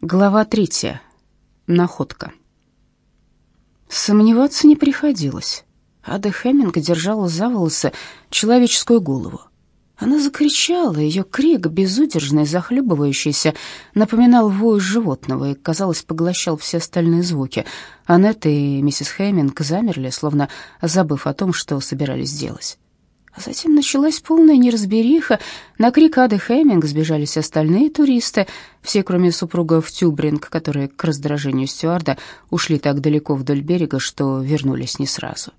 Глава третья. Находка. Сомневаться не приходилось. Ада Хеминг держала за волосы человеческую голову. Она закричала, ее крик, безудержный, захлебывающийся, напоминал вой животного и, казалось, поглощал все остальные звуки. Аннет и миссис Хеминг замерли, словно забыв о том, что собирались делать. Затем началась полная неразбериха. На крик Ады Хэмминг сбежались остальные туристы, все, кроме супругов Тюбринг, которые, к раздражению стюарда, ушли так далеко вдоль берега, что вернулись не сразу.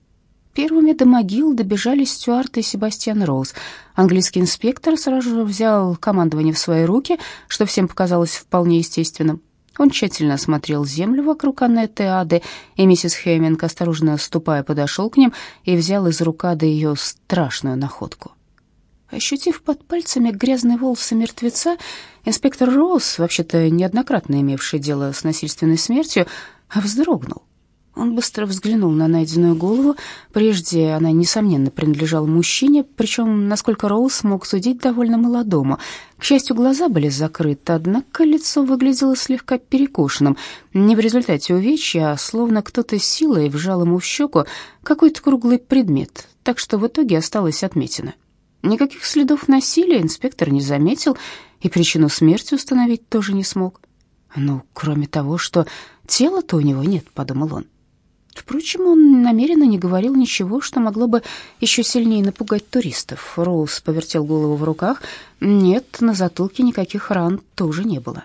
Первыми до могил добежали Стюарт и Себастьян Роуз. Английский инспектор сразу же взял командование в свои руки, что всем показалось вполне естественным. Он тщательно осмотрел землю вокруг Аннетты и Ады, и миссис Хэмминг, осторожно ступая, подошел к ним и взял из рук Ады ее страшную находку. Ощутив под пальцами грязные волосы мертвеца, инспектор Роуз, вообще-то неоднократно имевший дело с насильственной смертью, вздрогнул. Он быстро взглянул на найденную голову. Прежде она, несомненно, принадлежала мужчине, причем, насколько Роуз мог судить, довольно молодому. К счастью, глаза были закрыты, однако лицо выглядело слегка перекошенным. Не в результате увечья, а словно кто-то силой вжал ему в щеку какой-то круглый предмет, так что в итоге осталось отметина. Никаких следов насилия инспектор не заметил и причину смерти установить тоже не смог. «Ну, кроме того, что тела-то у него нет», — подумал он. Впрочем, он намеренно не говорил ничего, что могло бы еще сильнее напугать туристов. Роуз повертел голову в руках. Нет, на затылке никаких ран тоже не было.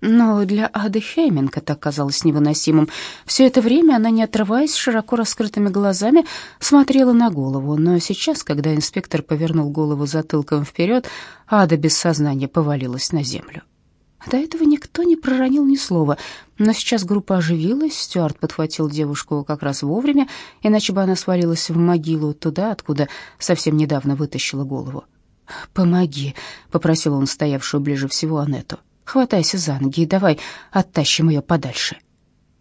Но для Ады Хейминг это оказалось невыносимым. Все это время она, не отрываясь, широко раскрытыми глазами смотрела на голову. Но сейчас, когда инспектор повернул голову затылком вперед, Ада без сознания повалилась на землю. До этого никто не проронил ни слова, но сейчас группа оживилась, Стюарт подхватил девушку как раз вовремя, иначе бы она свалилась в могилу туда, откуда совсем недавно вытащила голову. «Помоги», — попросил он стоявшую ближе всего Анетту. «Хватайся за ноги и давай оттащим ее подальше».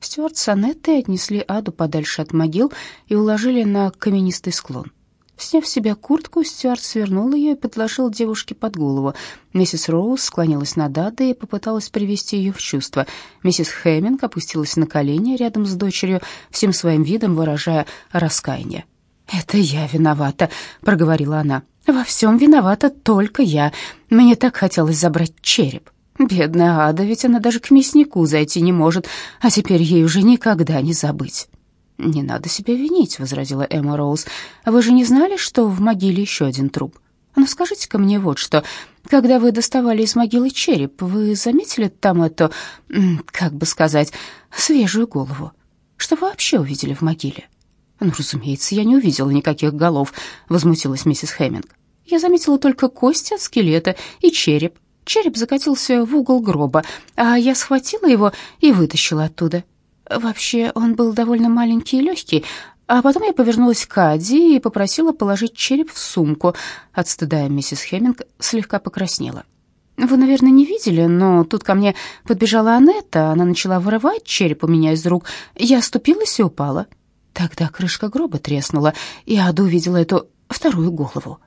Стюарт с Анеттой отнесли Аду подальше от могил и уложили на каменистый склон. Сняв с себя куртку, Стюарт свернул ее и подложил девушке под голову. Миссис Роуз склонилась над Адой и попыталась привести ее в чувство. Миссис Хэмминг опустилась на колени рядом с дочерью, всем своим видом выражая раскаяние. «Это я виновата», — проговорила она. «Во всем виновата только я. Мне так хотелось забрать череп. Бедная Ада, ведь она даже к мяснику зайти не может, а теперь ей уже никогда не забыть». «Не надо себя винить», — возразила Эмма Роуз. «Вы же не знали, что в могиле еще один труп? Ну, скажите-ка мне вот что. Когда вы доставали из могилы череп, вы заметили там эту, как бы сказать, свежую голову? Что вы вообще увидели в могиле?» «Ну, разумеется, я не увидела никаких голов», — возмутилась миссис Хэмминг. «Я заметила только кости от скелета и череп. Череп закатился в угол гроба, а я схватила его и вытащила оттуда. Вообще, он был довольно маленький и легкий, а потом я повернулась к Ади и попросила положить череп в сумку. От стыда миссис Хеминг слегка покраснела. Вы, наверное, не видели, но тут ко мне подбежала Анетта, она начала вырывать череп у меня из рук. Я оступилась и упала. Тогда крышка гроба треснула, и Ада увидела эту вторую голову.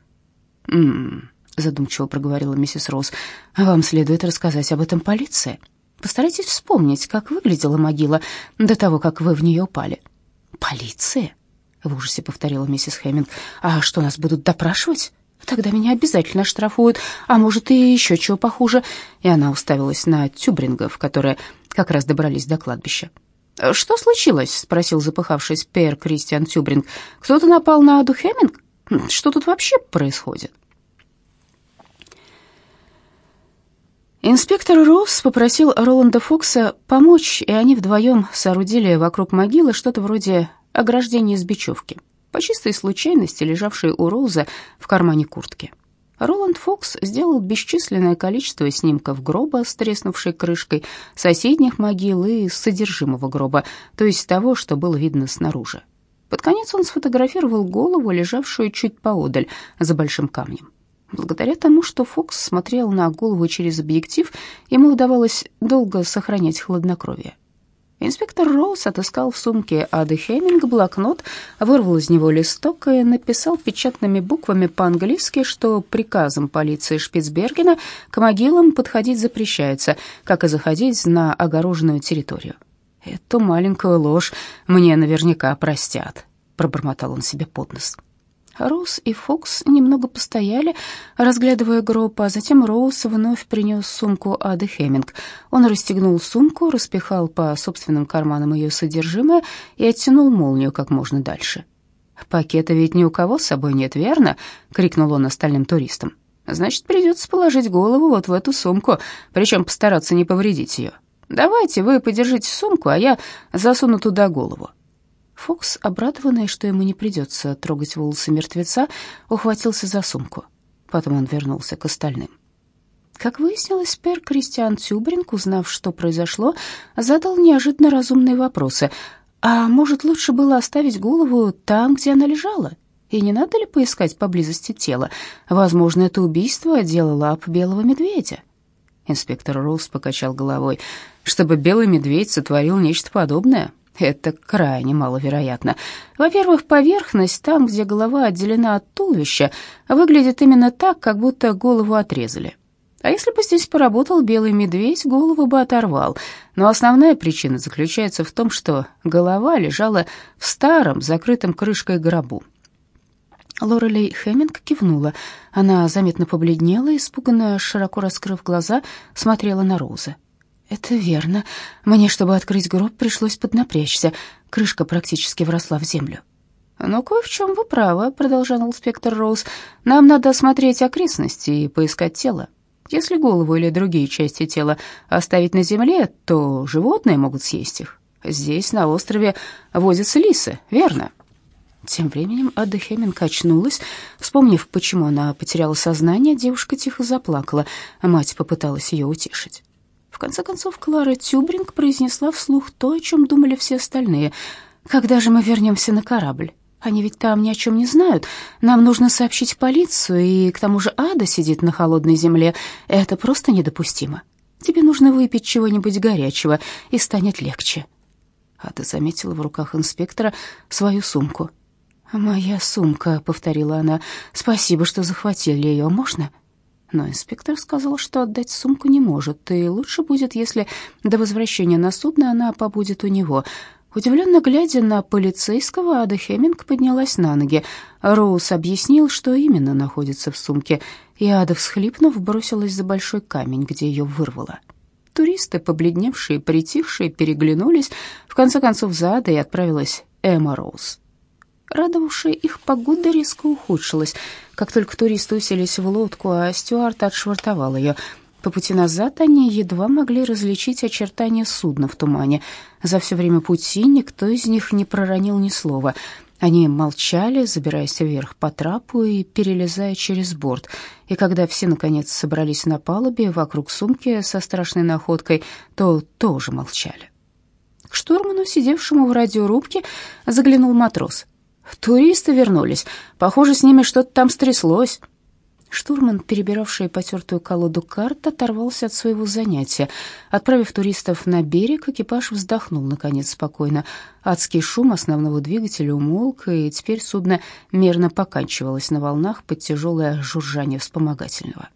«М-м-м», задумчиво проговорила миссис Роуз, — «вам следует рассказать об этом полиции». Постарайтесь вспомнить, как выглядела могила до того, как вы в нее упали. Полиция? В ужасе повторила миссис Хэмминг. А что, нас будут допрашивать? Тогда меня обязательно штрафуют, а может и еще чего похуже. И она уставилась на тюбрингов, которые как раз добрались до кладбища. «Что случилось?» — спросил запыхавшись Пер Кристиан Тюбринг. «Кто-то напал на Аду Хэмминг? Что тут вообще происходит?» Инспектор Роуз попросил Роланда Фокса помочь, и они вдвоем соорудили вокруг могилы что-то вроде ограждения из бечевки, по чистой случайности лежавшей у Роуза в кармане куртки. Роланд Фокс сделал бесчисленное количество снимков гроба с треснувшей крышкой, соседних могил и содержимого гроба, то есть того, что было видно снаружи. Под конец он сфотографировал голову, лежавшую чуть поодаль, за большим камнем. Благодаря тому, что Фокс смотрел на голову через объектив, ему удавалось долго сохранять хладнокровие. Инспектор Роуз отыскал в сумке Ады Хеминг блокнот, вырвал из него листок и написал печатными буквами по-английски, что приказом полиции Шпицбергена к могилам подходить запрещается, как и заходить на огороженную территорию. «Эту маленькую ложь мне наверняка простят», — пробормотал он себе под нос. Роуз и Фокс немного постояли, разглядывая гроб, а затем Роуз вновь принес сумку Ады Хеминг. Он расстегнул сумку, распихал по собственным карманам ее содержимое и оттянул молнию как можно дальше. «Пакета ведь ни у кого с собой нет, верно?» — крикнул он остальным туристам. «Значит, придется положить голову вот в эту сумку, причем постараться не повредить ее. Давайте вы подержите сумку, а я засуну туда голову. Фокс, обрадованный, что ему не придется трогать волосы мертвеца, ухватился за сумку. Потом он вернулся к остальным. Как выяснилось, Пер Кристиан Тюбринг, узнав, что произошло, задал неожиданно разумные вопросы. А может, лучше было оставить голову там, где она лежала? И не надо ли поискать поблизости тела? Возможно, это убийство — дело лап белого медведя. Инспектор Роуз покачал головой. Чтобы белый медведь сотворил нечто подобное, это крайне маловероятно. Во-первых, поверхность, там, где голова отделена от туловища, выглядит именно так, как будто голову отрезали. А если бы здесь поработал белый медведь, голову бы оторвал. Но основная причина заключается в том, что голова лежала в старом, закрытом крышкой гробу. Лорелей Хэмминг кивнула. Она заметно побледнела, испуганно, широко раскрыв глаза, смотрела на Розы. «Это верно. Мне, чтобы открыть гроб, пришлось поднапрячься. Крышка практически вросла в землю». «Ну, кое в чем вы правы», — продолжал инспектор Роуз. «Нам надо осмотреть окрестности и поискать тело. Если голову или другие части тела оставить на земле, то животные могут съесть их. Здесь, на острове, возятся лисы, верно?» Тем временем Ада Хеминг очнулась. Вспомнив, почему она потеряла сознание, девушка тихо заплакала, мать попыталась ее утешить. В конце концов, Клара Тюбринг произнесла вслух то, о чем думали все остальные. «Когда же мы вернемся на корабль? Они ведь там ни о чем не знают. Нам нужно сообщить в полицию, и к тому же Ада сидит на холодной земле. Это просто недопустимо. Тебе нужно выпить чего-нибудь горячего, и станет легче». Ада заметила в руках инспектора свою сумку. «Моя сумка», — повторила она. «Спасибо, что захватили ее. Можно?» Но инспектор сказал, что отдать сумку не может, и лучше будет, если до возвращения на судно она побудет у него. Удивленно глядя на полицейского, Ада Хеминг поднялась на ноги. Роуз объяснил, что именно находится в сумке, и Ада, всхлипнув, бросилась за большой камень, где ее вырвало. Туристы, побледневшие, притихшие, переглянулись. В конце концов, за Адой отправилась Эмма Роуз. Радовавшая их погода резко ухудшилась, как только туристы уселись в лодку, а Стюарт отшвартовал ее. По пути назад они едва могли различить очертания судна в тумане. За все время пути никто из них не проронил ни слова. Они молчали, забираясь вверх по трапу и перелезая через борт. И когда все, наконец, собрались на палубе вокруг сумки со страшной находкой, то тоже молчали. К штурману, сидевшему в радиорубке, заглянул матрос — Туристы вернулись. Похоже, с ними что-то там стряслось. Штурман, перебиравший потертую колоду карт, оторвался от своего занятия. Отправив туристов на берег, экипаж вздохнул, наконец, спокойно. Адский шум основного двигателя умолк, и теперь судно мерно поканчивалось на волнах под тяжелое жужжание вспомогательного.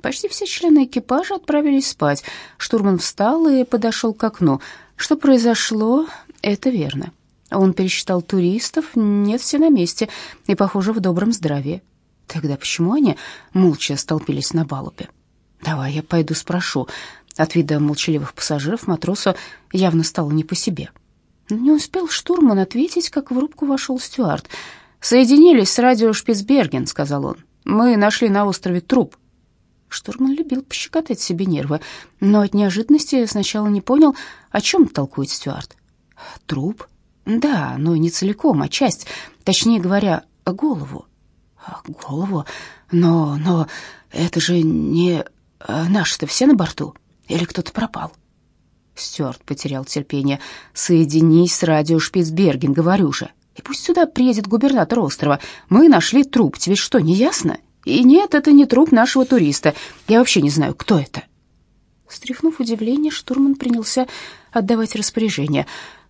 Почти все члены экипажа отправились спать. Штурман встал и подошел к окну. Что произошло, это верно. Он пересчитал туристов, нет, все на месте и, похоже, в добром здравии. Тогда почему они молча столпились на балубе? Давай я пойду спрошу. От вида молчаливых пассажиров матросу явно стало не по себе. Не успел штурман ответить, как в рубку вошел Стюарт. «Соединились с радио Шпицберген», — сказал он. «Мы нашли на острове труп». Штурман любил пощекотать себе нервы, но от неожиданности сначала не понял, о чем толкует Стюарт. «Труп?» Да, но не целиком, а часть, точнее говоря, голову. Голову? Но, но это же не э, наши-то все на борту? Или кто-то пропал? Стюарт потерял терпение. «Соединись с радио Шпицберген, говорю же. И пусть сюда приедет губернатор острова. Мы нашли труп, тебе что, не ясно? И нет, это не труп нашего туриста. Я вообще не знаю, кто это». Стряхнув удивление, штурман принялся отдавать распоряжение.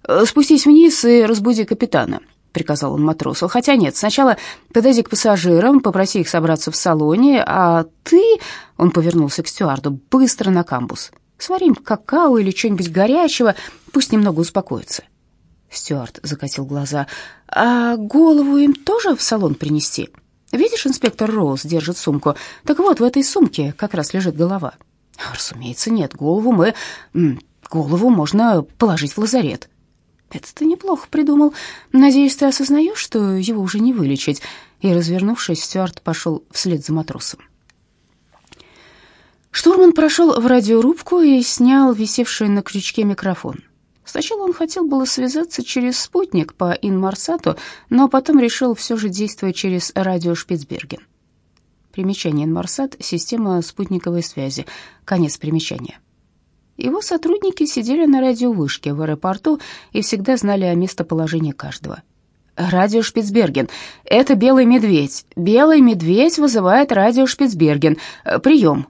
«Э, «Спустись вниз и разбуди капитана», — приказал он матросу. «Хотя нет, сначала подойди к пассажирам, попроси их собраться в салоне, а ты...» — он повернулся к стюарду. «Быстро на камбус. Свари им какао или что-нибудь горячего, пусть немного успокоятся». Стюарт закатил глаза. «А голову им тоже в салон принести? Видишь, инспектор Роуз держит сумку. Так вот, в этой сумке как раз лежит голова». «Разумеется, нет. Голову мы... Голову можно положить в лазарет». «Это ты неплохо придумал. Надеюсь, ты осознаешь, что его уже не вылечить». И, развернувшись, Стюарт пошел вслед за матросом. Штурман прошел в радиорубку и снял висевший на крючке микрофон. Сначала он хотел было связаться через спутник по Инмарсату, но потом решил все же действовать через радио Шпицберген. Примечание Инмарсат — система спутниковой связи. Конец примечания. Его сотрудники сидели на радиовышке в аэропорту и всегда знали о местоположении каждого. «Радио Шпицберген. Это Белый Медведь. Белый Медведь вызывает радио Шпицберген. Прием».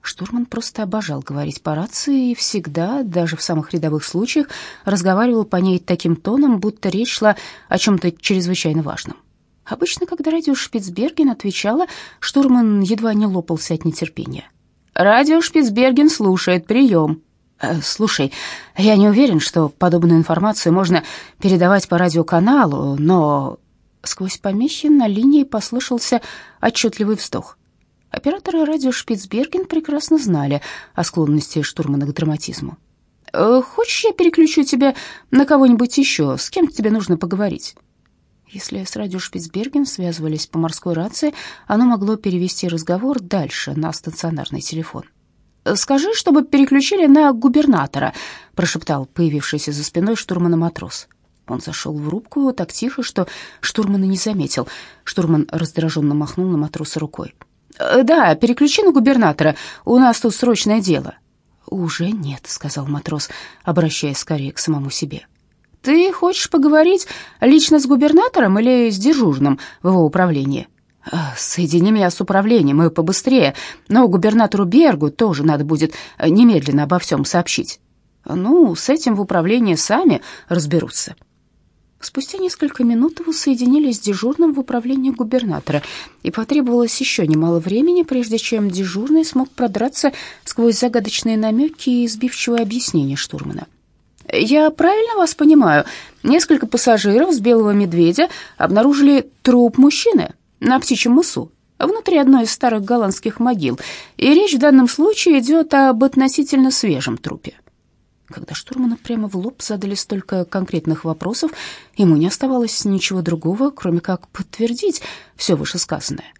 Штурман просто обожал говорить по рации и всегда, даже в самых рядовых случаях, разговаривал по ней таким тоном, будто речь шла о чем-то чрезвычайно важном. Обычно, когда радио Шпицберген отвечала, штурман едва не лопался от нетерпения. «Радио Шпицберген слушает. Прием». Э, «Слушай, я не уверен, что подобную информацию можно передавать по радиоканалу, но...» Сквозь помещи на линии послышался отчетливый вздох. Операторы радио Шпицберген прекрасно знали о склонности штурмана к драматизму. «Э, «Хочешь, я переключу тебя на кого-нибудь еще? С кем тебе нужно поговорить?» Если с радио Шпицберген связывались по морской рации, оно могло перевести разговор дальше на стационарный телефон. «Скажи, чтобы переключили на губернатора», — прошептал появившийся за спиной штурмана матрос. Он зашел в рубку так тихо, что штурман и не заметил. Штурман раздраженно махнул на матроса рукой. «Э, «Да, переключи на губернатора, у нас тут срочное дело». «Уже нет», — сказал матрос, обращаясь скорее к самому себе. «Ты хочешь поговорить лично с губернатором или с дежурным в его управлении?» «Э, «Соедини меня с управлением и побыстрее, но губернатору Бергу тоже надо будет немедленно обо всем сообщить». «Ну, с этим в управлении сами разберутся». Спустя несколько минут его соединили с дежурным в управлении губернатора, и потребовалось еще немало времени, прежде чем дежурный смог продраться сквозь загадочные намеки и сбивчивое объяснение штурмана. «Я правильно вас понимаю? Несколько пассажиров с «Белого медведя» обнаружили труп мужчины на Птичьем мысу, внутри одной из старых голландских могил, и речь в данном случае идет об относительно свежем трупе». Когда штурману прямо в лоб задали столько конкретных вопросов, ему не оставалось ничего другого, кроме как подтвердить все вышесказанное.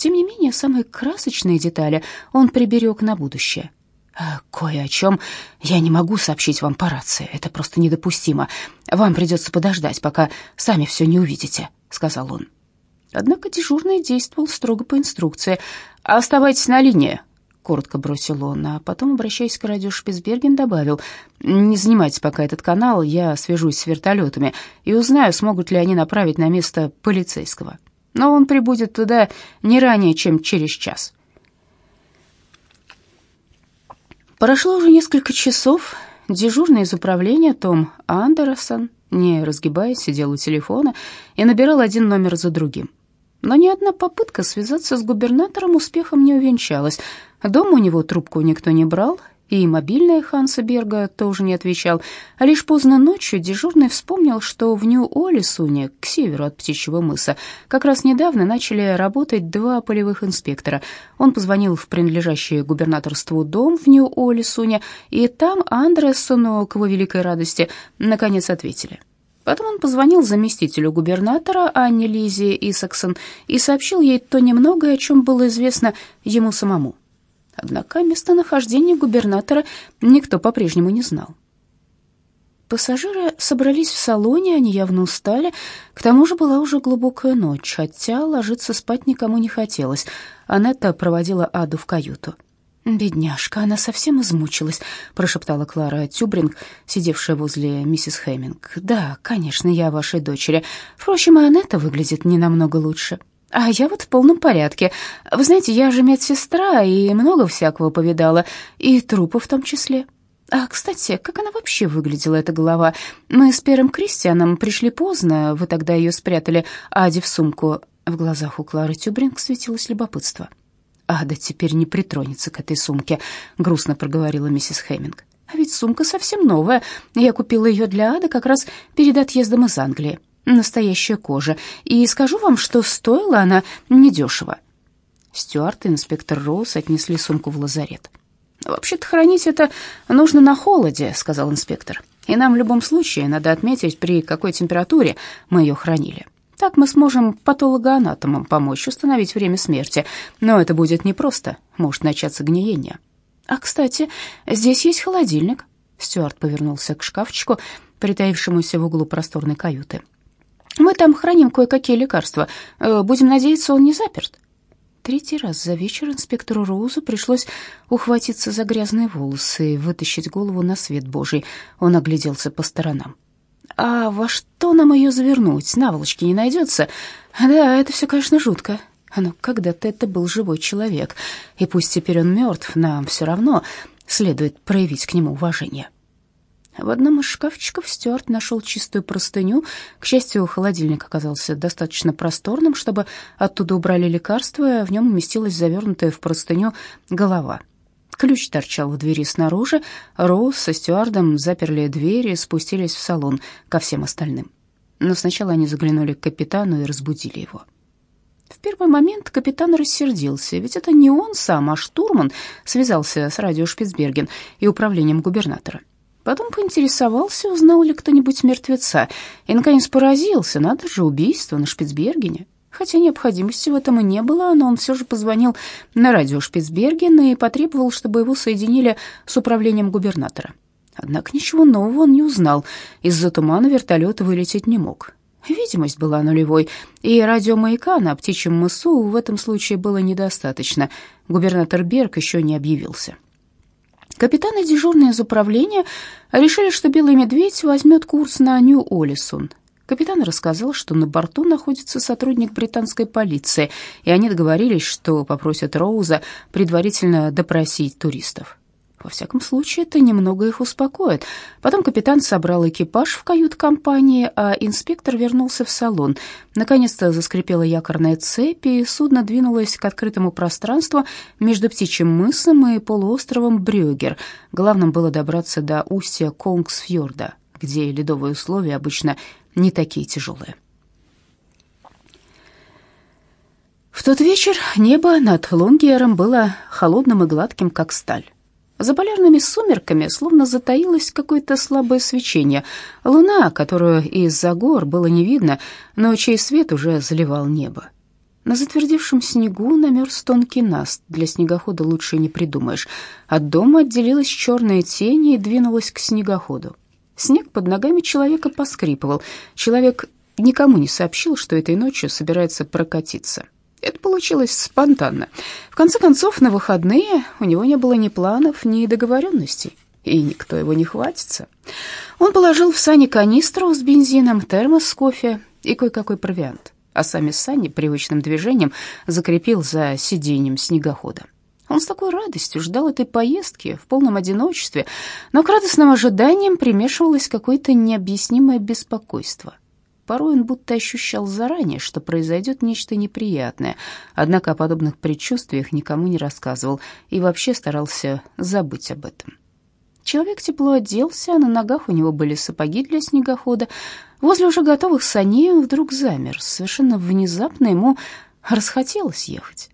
Тем не менее, самые красочные детали он приберег на будущее. «А «Кое о чем я не могу сообщить вам по рации. Это просто недопустимо. Вам придется подождать, пока сами все не увидите», — сказал он. Однако дежурный действовал строго по инструкции. «Оставайтесь на линии коротко бросил он, а потом, обращаясь к радио Шпицберген, добавил, «Не занимайтесь пока этот канал, я свяжусь с вертолетами и узнаю, смогут ли они направить на место полицейского. Но он прибудет туда не ранее, чем через час». Прошло уже несколько часов. Дежурный из управления Том Андерсон, не разгибаясь, сидел у телефона и набирал один номер за другим. Но ни одна попытка связаться с губернатором успехом не увенчалась. Дома у него трубку никто не брал, и мобильный Ханса Берга тоже не отвечал. А лишь поздно ночью дежурный вспомнил, что в Нью-Олисуне, к северу от Птичьего мыса, как раз недавно начали работать два полевых инспектора. Он позвонил в принадлежащий губернаторству дом в Нью-Олисуне, и там Андрессону, к его великой радости, наконец ответили. Потом он позвонил заместителю губернатора Анне Лизе Исаксон и сообщил ей то немногое, о чем было известно ему самому. Однако местонахождение губернатора никто по-прежнему не знал. Пассажиры собрались в салоне, они явно устали. К тому же была уже глубокая ночь, хотя ложиться спать никому не хотелось. Анетта проводила Аду в каюту. «Бедняжка, она совсем измучилась», — прошептала Клара Тюбринг, сидевшая возле миссис Хэмминг. «Да, конечно, я вашей дочери. Впрочем, и Анетта выглядит не намного лучше. А я вот в полном порядке. Вы знаете, я же медсестра и много всякого повидала, и трупы в том числе. А, кстати, как она вообще выглядела, эта голова? Мы с Пером Кристианом пришли поздно, вы тогда ее спрятали, Ади в сумку. В глазах у Клары Тюбринг светилось любопытство. «Ада теперь не притронется к этой сумке», — грустно проговорила миссис Хэмминг. «А ведь сумка совсем новая. Я купила ее для Ады как раз перед отъездом из Англии. Настоящая кожа. И скажу вам, что стоила она недешево». Стюарт и инспектор Роуз отнесли сумку в лазарет. «Вообще-то хранить это нужно на холоде», — сказал инспектор. «И нам в любом случае надо отметить, при какой температуре мы ее хранили. Так мы сможем патологоанатомам помочь установить время смерти, но это будет непросто, может начаться гниение. А, кстати, здесь есть холодильник. Стюарт повернулся к шкафчику, притаившемуся в углу просторной каюты. Мы там храним кое-какие лекарства. Э, будем надеяться, он не заперт. Третий раз за вечер инспектору Роузу пришлось ухватиться за грязные волосы и вытащить голову на свет Божий. Он огляделся по сторонам. А во что нам ее завернуть? Наволочки не найдется? Да, это все, конечно, жутко. Но когда-то это был живой человек, и пусть теперь он мертв, нам все равно следует проявить к нему уважение. В одном из шкафчиков Стюарт нашел чистую простыню. К счастью, холодильник оказался достаточно просторным, чтобы оттуда убрали лекарства, в нем уместилась завернутая в простыню голова. Ключ торчал в двери снаружи. Роуз со стюардом заперли двери и спустились в салон ко всем остальным. Но сначала они заглянули к капитану и разбудили его. В первый момент капитан рассердился, ведь это не он сам, а штурман связался с радио Шпицберген и управлением губернатора. Потом поинтересовался, узнал ли кто-нибудь мертвеца, и, наконец, поразился, надо же, убийство на Шпицбергене. Хотя необходимости в этом и не было, но он все же позвонил на радио Шпицбергена и потребовал, чтобы его соединили с управлением губернатора. Однако ничего нового он не узнал. Из-за тумана вертолет вылететь не мог. Видимость была нулевой, и радиомаяка на птичьем мысу в этом случае было недостаточно. Губернатор Берг еще не объявился. Капитан и дежурные из управления решили, что белый медведь возьмет курс на Нью-Олисон, Капитан рассказал, что на борту находится сотрудник британской полиции, и они договорились, что попросят Роуза предварительно допросить туристов. Во всяком случае, это немного их успокоит. Потом капитан собрал экипаж в кают-компании, а инспектор вернулся в салон. Наконец-то заскрипела якорная цепь, и судно двинулось к открытому пространству между птичьим мысом и полуостровом Брюгер. Главным было добраться до устья Конгсфьорда, где ледовые условия обычно не такие тяжелые. В тот вечер небо над Лонгиером было холодным и гладким, как сталь. За полярными сумерками словно затаилось какое-то слабое свечение. Луна, которую из-за гор было не видно, но чей свет уже заливал небо. На затвердевшем снегу намерз тонкий наст, для снегохода лучше не придумаешь. От дома отделилась черная тень и двинулась к снегоходу. Снег под ногами человека поскрипывал. Человек никому не сообщил, что этой ночью собирается прокатиться. Это получилось спонтанно. В конце концов, на выходные у него не было ни планов, ни договоренностей, и никто его не хватится. Он положил в сани канистру с бензином, термос с кофе и кое-какой провиант, а сами сани привычным движением закрепил за сиденьем снегохода. Он с такой радостью ждал этой поездки в полном одиночестве, но к радостным ожиданиям примешивалось какое-то необъяснимое беспокойство. Порой он будто ощущал заранее, что произойдет нечто неприятное, однако о подобных предчувствиях никому не рассказывал и вообще старался забыть об этом. Человек тепло оделся, на ногах у него были сапоги для снегохода. Возле уже готовых саней он вдруг замер. Совершенно внезапно ему расхотелось ехать.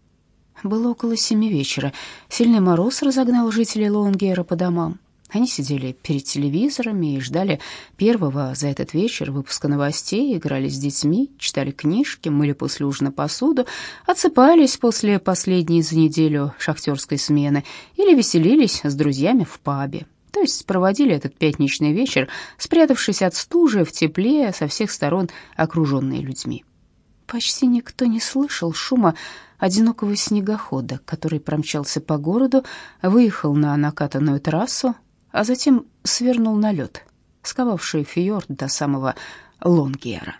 Было около семи вечера. Сильный мороз разогнал жителей Лонгера по домам. Они сидели перед телевизорами и ждали первого за этот вечер выпуска новостей, играли с детьми, читали книжки, мыли после ужина посуду, отсыпались после последней за неделю шахтерской смены или веселились с друзьями в пабе. То есть проводили этот пятничный вечер, спрятавшись от стужи в тепле, со всех сторон окруженные людьми. Почти никто не слышал шума одинокого снегохода, который промчался по городу, выехал на накатанную трассу, а затем свернул на лед, сковавший фьорд до самого Лонгера.